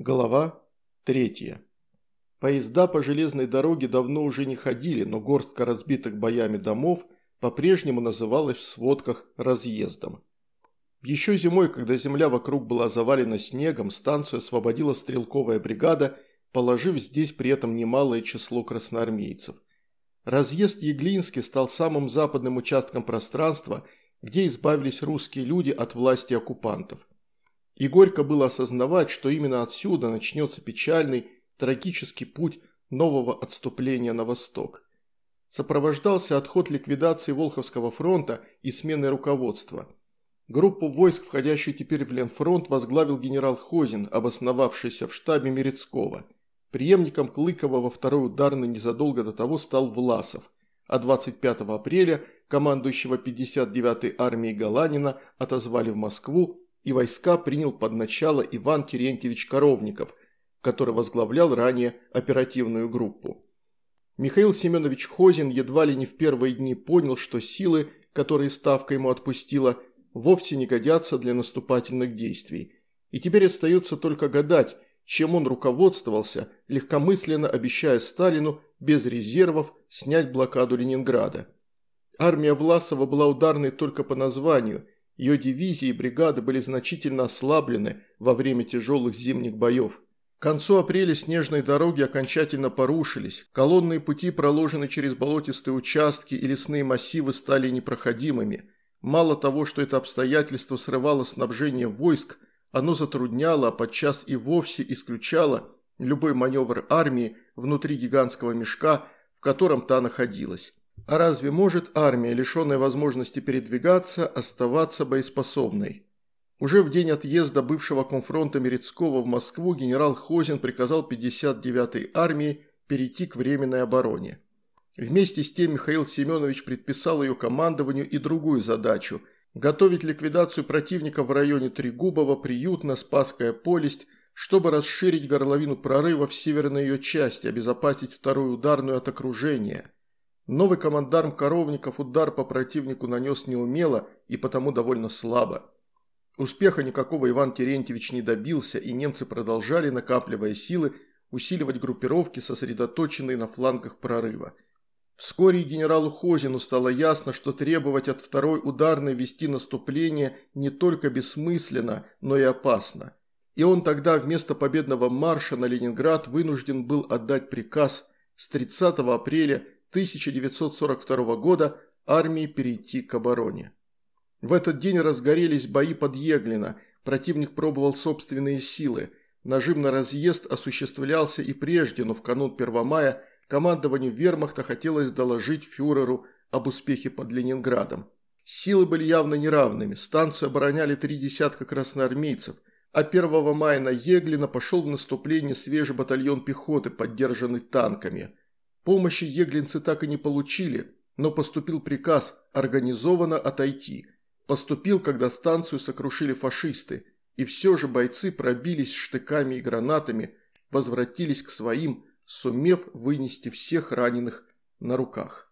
Глава 3. Поезда по железной дороге давно уже не ходили, но горстка разбитых боями домов по-прежнему называлась в сводках разъездом. Еще зимой, когда земля вокруг была завалена снегом, станцию освободила стрелковая бригада, положив здесь при этом немалое число красноармейцев. Разъезд Еглинский стал самым западным участком пространства, где избавились русские люди от власти оккупантов. И горько было осознавать, что именно отсюда начнется печальный, трагический путь нового отступления на восток. Сопровождался отход ликвидации Волховского фронта и смены руководства. Группу войск, входящую теперь в Ленфронт, возглавил генерал Хозин, обосновавшийся в штабе Мерецкого. Преемником Клыкова во второй ударной незадолго до того стал Власов, а 25 апреля командующего 59-й армией Галанина отозвали в Москву и войска принял под начало Иван Терентьевич Коровников, который возглавлял ранее оперативную группу. Михаил Семенович Хозин едва ли не в первые дни понял, что силы, которые Ставка ему отпустила, вовсе не годятся для наступательных действий. И теперь остается только гадать, чем он руководствовался, легкомысленно обещая Сталину без резервов снять блокаду Ленинграда. Армия Власова была ударной только по названию – ее дивизии и бригады были значительно ослаблены во время тяжелых зимних боев. К концу апреля снежные дороги окончательно порушились, колонные пути, проложенные через болотистые участки и лесные массивы, стали непроходимыми. Мало того, что это обстоятельство срывало снабжение войск, оно затрудняло, а подчас и вовсе исключало любой маневр армии внутри гигантского мешка, в котором та находилась. А разве может армия, лишенная возможности передвигаться, оставаться боеспособной? Уже в день отъезда бывшего конфронта Мерецкого в Москву генерал Хозин приказал 59-й армии перейти к временной обороне. Вместе с тем Михаил Семенович предписал ее командованию и другую задачу – готовить ликвидацию противника в районе Трегубова, Приютно, Спасская Полесть, чтобы расширить горловину прорыва в северной ее части, обезопасить вторую ударную от окружения – Новый командарм Коровников удар по противнику нанес неумело и потому довольно слабо. Успеха никакого Иван Терентьевич не добился, и немцы продолжали, накапливая силы, усиливать группировки, сосредоточенные на флангах прорыва. Вскоре генералу Хозину стало ясно, что требовать от второй ударной вести наступление не только бессмысленно, но и опасно. И он тогда вместо победного марша на Ленинград вынужден был отдать приказ с 30 апреля 1942 года армии перейти к обороне. В этот день разгорелись бои под Еглино, противник пробовал собственные силы. Нажим на разъезд осуществлялся и прежде, но в канун 1 мая командованию вермахта хотелось доложить фюреру об успехе под Ленинградом. Силы были явно неравными, станцию обороняли три десятка красноармейцев, а 1 мая на Еглино пошел в наступление свежий батальон пехоты, поддержанный танками. Помощи еглинцы так и не получили, но поступил приказ организованно отойти. Поступил, когда станцию сокрушили фашисты, и все же бойцы пробились штыками и гранатами, возвратились к своим, сумев вынести всех раненых на руках.